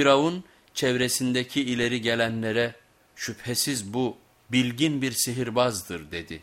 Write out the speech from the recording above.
Firavun çevresindeki ileri gelenlere şüphesiz bu bilgin bir sihirbazdır dedi.